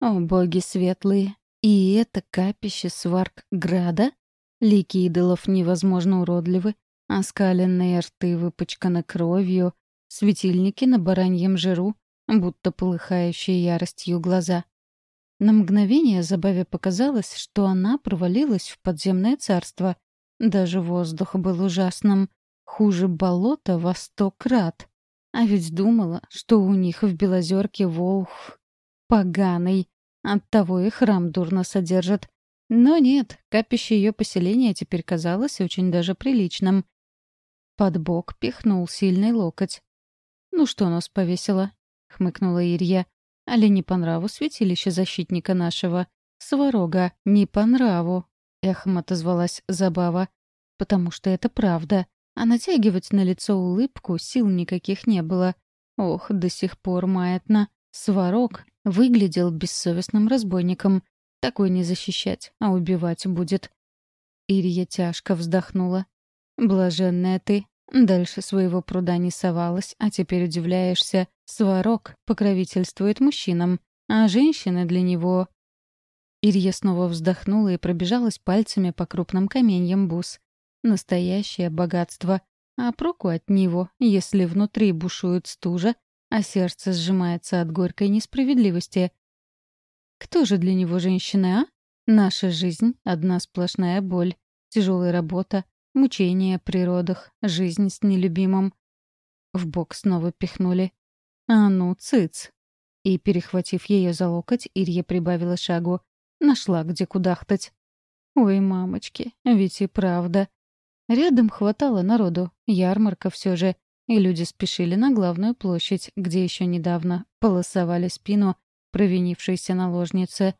О, боги светлые! И это капище Сварк-Града? Лики идолов невозможно уродливы, оскаленные рты выпачканы кровью, светильники на бараньем жиру, будто полыхающие яростью глаза. На мгновение Забаве показалось, что она провалилась в подземное царство. Даже воздух был ужасным, хуже болота во сто крат. А ведь думала, что у них в Белозерке волх поганый, оттого и храм дурно содержат. Но нет, капище ее поселения теперь казалось очень даже приличным. Под бок пихнул сильный локоть. «Ну что нас повесило?» — хмыкнула Ирья. «Али не по нраву святилище защитника нашего? Сварога, не по нраву!» — эхом отозвалась Забава. «Потому что это правда. А натягивать на лицо улыбку сил никаких не было. Ох, до сих пор маятно. Сварог выглядел бессовестным разбойником. Такой не защищать, а убивать будет. Ирия тяжко вздохнула. «Блаженная ты. Дальше своего пруда не совалась, а теперь удивляешься. Сварог покровительствует мужчинам, а женщины для него...» Ирия снова вздохнула и пробежалась пальцами по крупным каменьям бус. Настоящее богатство. А проку от него, если внутри бушует стужа, а сердце сжимается от горькой несправедливости. Кто же для него женщина, а? Наша жизнь — одна сплошная боль, тяжелая работа, мучения при родах, жизнь с нелюбимым. В бок снова пихнули. «А ну, цыц!» И, перехватив ее за локоть, Ирья прибавила шагу. Нашла, где кудахтать. «Ой, мамочки, ведь и правда». Рядом хватало народу, ярмарка все же, и люди спешили на главную площадь, где еще недавно полосовали спину провинившейся наложнице.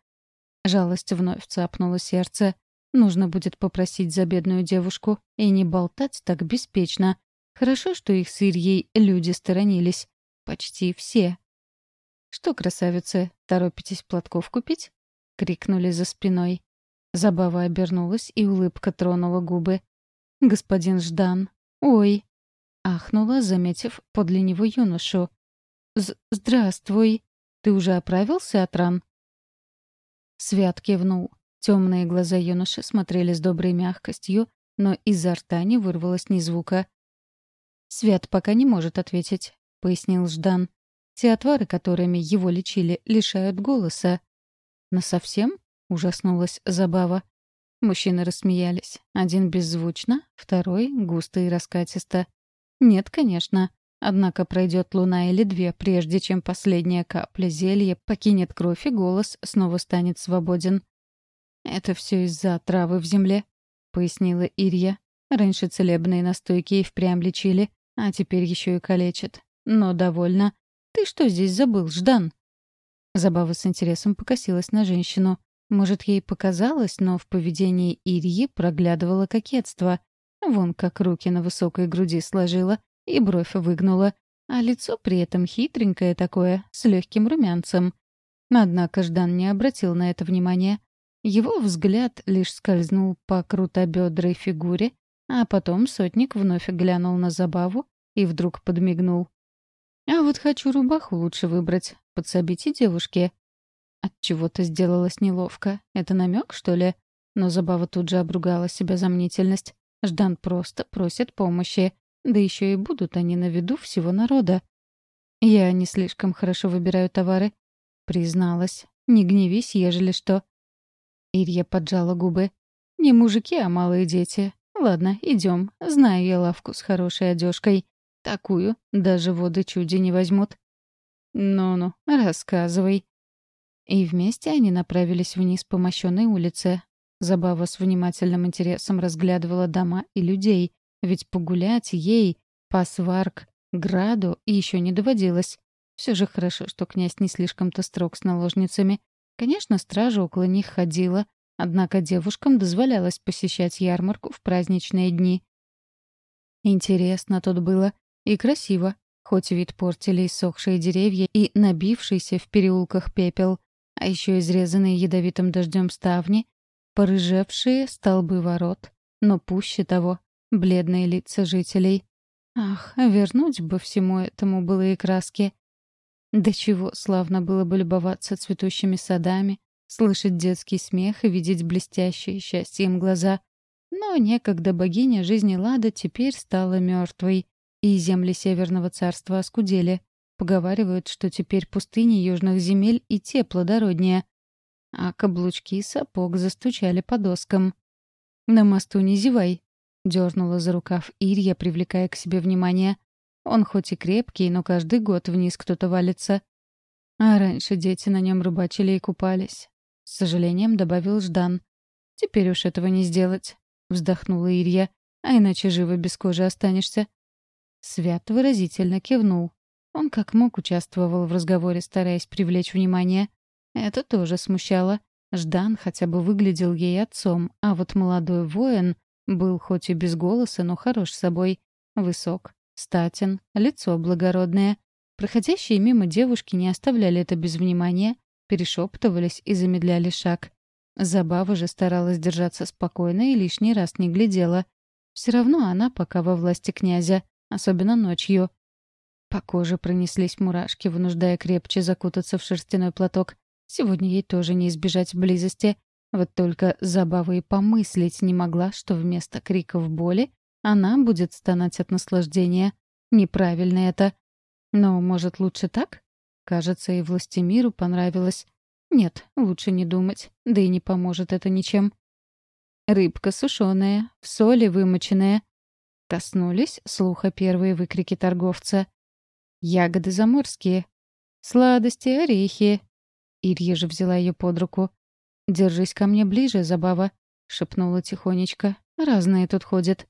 Жалость вновь цапнула сердце. Нужно будет попросить за бедную девушку и не болтать так беспечно. Хорошо, что их с Ирьей люди сторонились. Почти все. «Что, красавицы, торопитесь платков купить?» — крикнули за спиной. Забава обернулась, и улыбка тронула губы. «Господин Ждан! Ой!» Ахнула, заметив подле него юношу. «Здравствуй! Ты уже оправился от ран?» Свят кивнул. Темные глаза юноши смотрели с доброй мягкостью, но изо рта не вырвалось ни звука. «Свят пока не может ответить», — пояснил Ждан. «Те отвары, которыми его лечили, лишают голоса». «Насовсем?» — ужаснулась Забава. Мужчины рассмеялись. Один беззвучно, второй — густо и раскатисто. Нет, конечно. Однако пройдет луна или две, прежде чем последняя капля зелья покинет кровь и голос снова станет свободен. «Это все из-за травы в земле», — пояснила Ирья. «Раньше целебные настойки и впрямь лечили, а теперь еще и калечат. Но довольно. Ты что здесь забыл, Ждан?» Забава с интересом покосилась на женщину. Может, ей показалось, но в поведении Ирьи проглядывало кокетство. Вон как руки на высокой груди сложила и бровь выгнула, а лицо при этом хитренькое такое, с легким румянцем. Однако Ждан не обратил на это внимания. Его взгляд лишь скользнул по крутобедрой фигуре, а потом сотник вновь глянул на забаву и вдруг подмигнул. «А вот хочу рубаху лучше выбрать. Подсобите девушке». От чего то сделалось неловко. Это намек, что ли? Но Забава тут же обругала себя за мнительность. Ждан просто просит помощи. Да еще и будут они на виду всего народа. «Я не слишком хорошо выбираю товары», — призналась. «Не гневись, ежели что». Ирья поджала губы. «Не мужики, а малые дети. Ладно, идем. Знаю я лавку с хорошей одежкой. Такую даже воды чуди не возьмут». «Ну-ну, рассказывай». И вместе они направились вниз по мощенной улице. Забава с внимательным интересом разглядывала дома и людей, ведь погулять ей по сварк граду еще не доводилось. Все же хорошо, что князь не слишком-то строг с наложницами. Конечно, стража около них ходила, однако девушкам дозволялось посещать ярмарку в праздничные дни. Интересно тут было и красиво, хоть вид портили иссохшие деревья и набившийся в переулках пепел, а еще изрезанные ядовитым дождем ставни порыжевшие столбы ворот, но пуще того — бледные лица жителей. Ах, вернуть бы всему этому было и краски. До чего славно было бы любоваться цветущими садами, слышать детский смех и видеть блестящие счастьем глаза. Но некогда богиня жизни Лада теперь стала мертвой, и земли Северного царства оскудели. Поговаривают, что теперь пустыни южных земель и те плодороднее. А каблучки сапог застучали по доскам. «На мосту не зевай», — дернула за рукав Ирья, привлекая к себе внимание. «Он хоть и крепкий, но каждый год вниз кто-то валится». А раньше дети на нем рыбачили и купались. С сожалением добавил Ждан. «Теперь уж этого не сделать», — вздохнула Ирья. «А иначе живо без кожи останешься». Свят выразительно кивнул. Он как мог участвовал в разговоре, стараясь привлечь внимание. Это тоже смущало. Ждан хотя бы выглядел ей отцом, а вот молодой воин был хоть и без голоса, но хорош собой. Высок, статен, лицо благородное. Проходящие мимо девушки не оставляли это без внимания, перешептывались и замедляли шаг. Забава же старалась держаться спокойно и лишний раз не глядела. Все равно она пока во власти князя, особенно ночью. По коже пронеслись мурашки, вынуждая крепче закутаться в шерстяной платок. Сегодня ей тоже не избежать близости. Вот только Забава и помыслить не могла, что вместо криков боли она будет стонать от наслаждения. Неправильно это. Но, может, лучше так? Кажется, и Властемиру понравилось. Нет, лучше не думать, да и не поможет это ничем. Рыбка сушеная, в соли вымоченная. Коснулись слуха первые выкрики торговца. Ягоды заморские. Сладости, орехи. Ирья же взяла ее под руку. «Держись ко мне ближе, Забава», — шепнула тихонечко. «Разные тут ходят».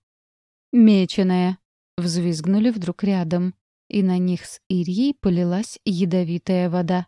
«Меченая!» — взвизгнули вдруг рядом, и на них с Ирьей полилась ядовитая вода.